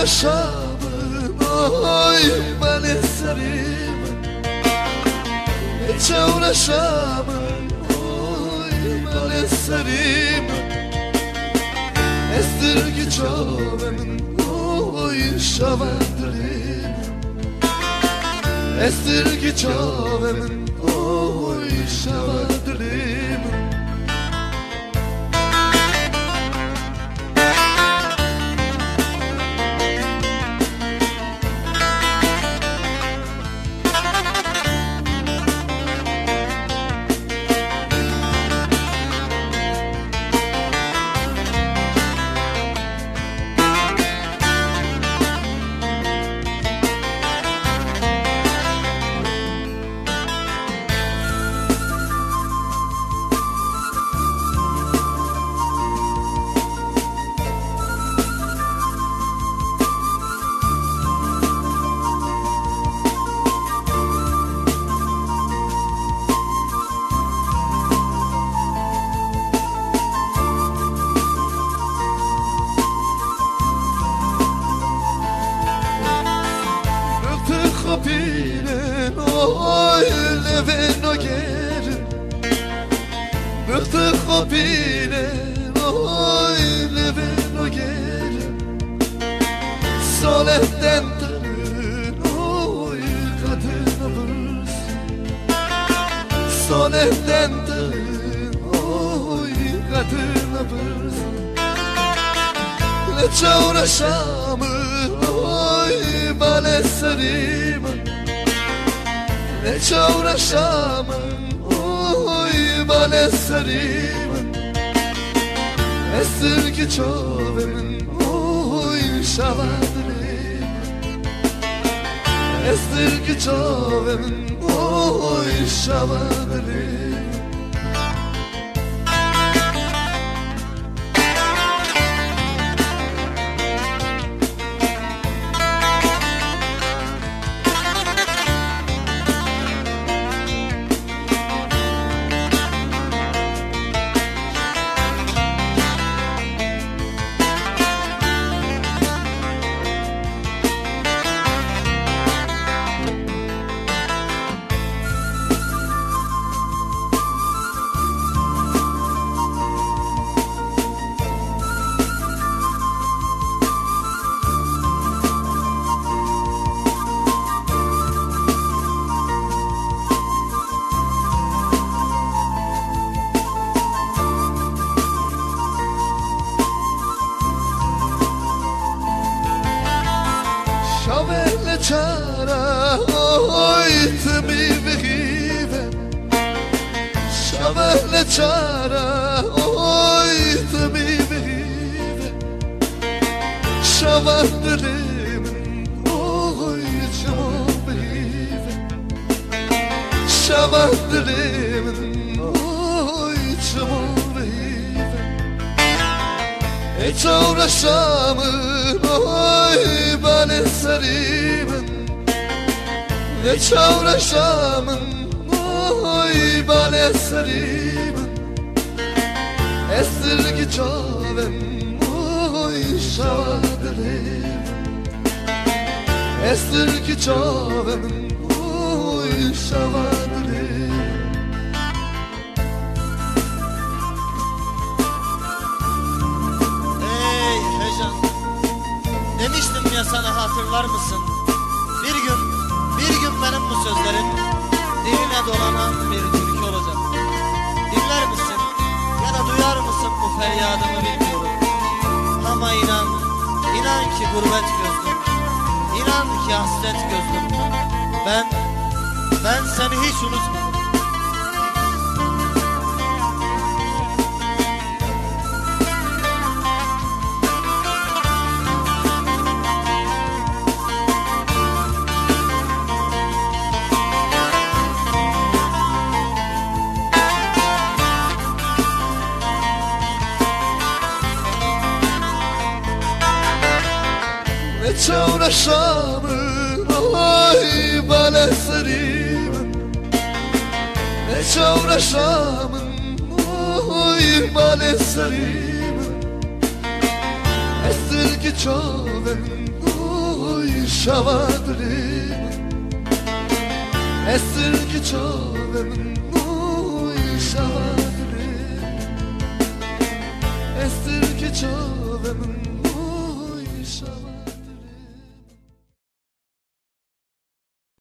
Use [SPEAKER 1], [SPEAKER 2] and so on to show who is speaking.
[SPEAKER 1] uğraşamın Oy ben eserim. Hiç uğraşamın Oy ben eserim. Estir çövemin Oy şavadırım Estir çövemin Oy şavadırım leven o gerin Öptük kopinen oy leven o gerin Soletten tanın oy kadına vurs Soletten tanın oy kadına vurs Ne uğraşamın. Oy ben eserim Ne uğraşamın oy ben eserim. Esir ki çoğumun oy şavadırım Esir ki çoğumun oy şavadırım Şavelle çara oy tmi vive Şavadırım oy çmo vive Şavadırım oy çmo vive hiç uğraşamın oy ben eserim Hiç uğraşamın Esir ki çavem oy şavadırım Esir ki çavem oy şavadırım
[SPEAKER 2] Ey Hecan Demiştim ya sana hatırlar mısın? Bir gün Bir gün benim bu sözlerim Diline dolanan bir türkü olacak. Dinler misin? Ya da duyar mısın bu feryadımı bilmiyorum. Ama inan inan ki gurbet gözlüm. İnan ki hasret gözlüm. Ben Ben seni hiç unutmadım
[SPEAKER 1] Hiç uğraşamın oy ben eserim Hiç uğraşamın oy ben eserim Esir ki çavem şavadırim Esir ki çoğumun oy